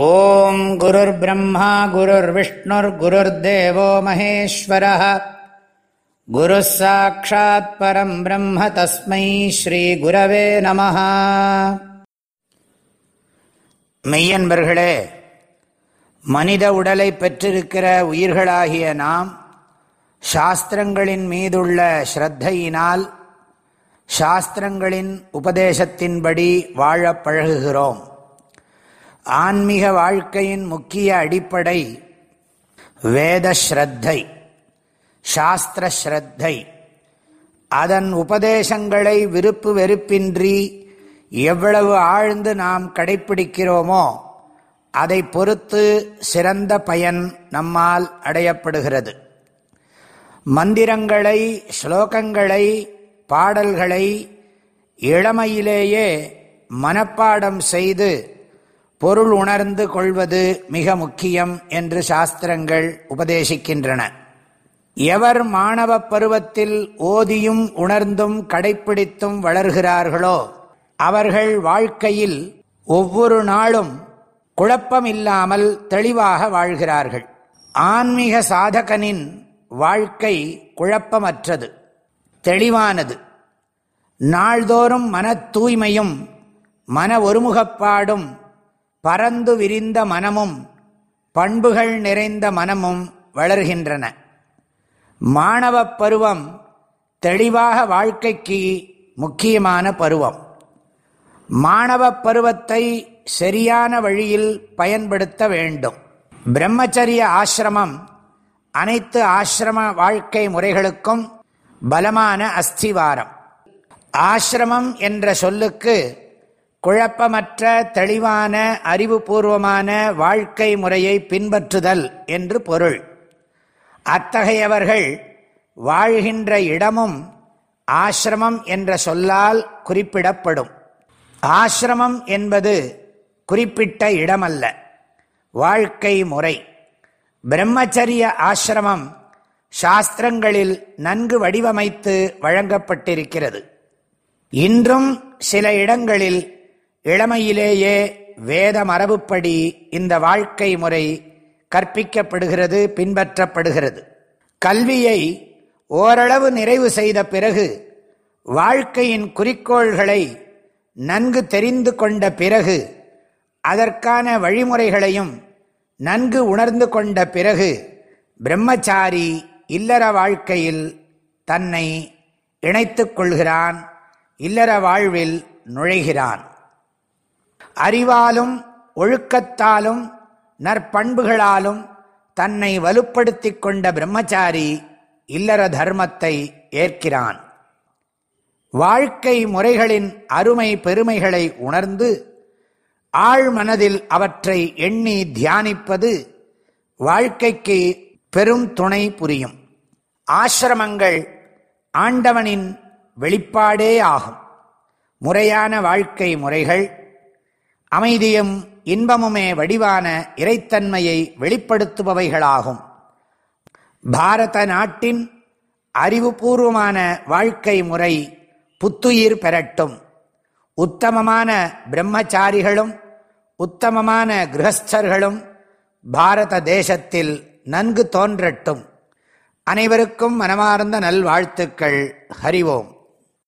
ஓம் குருர் பிரம்மா குருர் விஷ்ணுர் குருர் தேவோ மகேஸ்வர குரு சாட்சாத் பரம் பிரம்ம தஸ்மை ஸ்ரீ குரவே நம மெய்யன்பர்களே மனித உடலை பெற்றிருக்கிற உயிர்களாகிய நாம் சாஸ்திரங்களின் மீதுள்ள ஸ்ரத்தையினால் சாஸ்திரங்களின் உபதேசத்தின்படி வாழப் பழகுகிறோம். ஆன்மீக வாழ்க்கையின் முக்கிய அடிப்படை வேத ஸ்ரத்தை சாஸ்திர ஸ்ரத்தை அதன் உபதேசங்களை விருப்பு வெறுப்பின்றி எவ்வளவு ஆழ்ந்து நாம் கடைப்பிடிக்கிறோமோ அதை பொறுத்து சிறந்த பயன் நம்மால் அடையப்படுகிறது. மந்திரங்களை ஸ்லோகங்களை பாடல்களை இளமையிலேயே மனப்பாடம் செய்து பொருள் உணர்ந்து கொள்வது மிக முக்கியம் என்று சாஸ்திரங்கள் உபதேசிக்கின்றன. எவர் மாணவ பருவத்தில் ஓதியும் உணர்ந்தும் கடைப்பிடித்தும் வளர்கிறார்களோ அவர்கள் வாழ்க்கையில் ஒவ்வொரு நாளும் குழப்பமில்லாமல் தெளிவாக வாழ்கிறார்கள். ஆன்மீக சாதகனின் வாழ்க்கை குழப்பமற்றது தெளிவானது. நாள்தோறும் மன தூய்மையும் மன ஒருமுகப்பாடும் பரந்து விரிந்த மனமும் பண்புகள் நிறைந்த மனமும் வளர்கின்றன. மாணவ பருவம் தெளிவாக வாழ்க்கைக்கு முக்கியமான பருவம். மாணவ பருவத்தை சரியான வழியில் பயன்படுத்த வேண்டும். பிரம்மச்சரிய ஆசிரமம் அனைத்து ஆசிரம வாழ்க்கை முறைகளுக்கும் பலமான அஸ்திவாரம். ஆசிரமம் என்ற சொல்லுக்கு குழப்பமற்ற தெளிவான அறிவுபூர்வமான வாழ்க்கை முறையை பின்பற்றுதல் என்று பொருள். அத்தகையவர்கள் வாழ்கின்ற இடமும் ஆசிரமம் என்ற சொல்லால் குறிப்பிடப்படும். ஆசிரமம் என்பது குறிப்பிட்ட இடமல்ல வாழ்க்கை முறை. பிரம்மச்சரிய ஆசிரமம் சாஸ்திரங்களில் நன்கு வடிவமைத்து வழங்கப்பட்டிருக்கிறது. இன்றும் சில இடங்களில் இளமையிலேயே வேத மரபுப்படி இந்த வாழ்க்கை முறை கற்பிக்கப்படுகிறது பின்பற்றப்படுகிறது. கல்வியை ஓரளவு நிறைவு செய்த பிறகு வாழ்க்கையின் குறிக்கோள்களை நன்கு தெரிந்து கொண்ட பிறகு அதற்கான வழிமுறைகளையும் நன்கு உணர்ந்து கொண்ட பிறகு பிரம்மச்சாரி இல்லற வாழ்க்கையில் தன்னை இணைத்து கொள்கிறான் இல்லற வாழ்வில் நுழைகிறான். அறிவாலும் ஒழுக்கத்தாலும் நற்பண்புகளாலும் தன்னை வலுப்படுத்தி கொண்ட பிரம்மச்சாரி இல்லற தர்மத்தை ஏற்கிறான். வாழ்க்கை முறைகளின் அருமை பெருமைகளை உணர்ந்து ஆழ்மனதில் அவற்றை எண்ணி தியானிப்பது வாழ்க்கைக்கு பெரும் துணை புரியும். ஆசிரமங்கள் ஆண்டவனின் வெளிப்பாடே ஆகும். முறையான வாழ்க்கை முறைகள் அமைதியும் இன்பமுமே வடிவான இறைத்தன்மையை வெளிப்படுத்துபவைகளாகும். பாரத நாட்டின் அறிவுபூர்வமான வாழ்க்கை முறை புத்துயிர் பெறட்டும். உத்தமமான பிரம்மச்சாரிகளும் உத்தமமான கிரகஸ்தர்களும் பாரத தேசத்தில் நன்கு தோன்றட்டும். அனைவருக்கும் மனமார்ந்த நல்வாழ்த்துக்கள். ஹரிவோம்.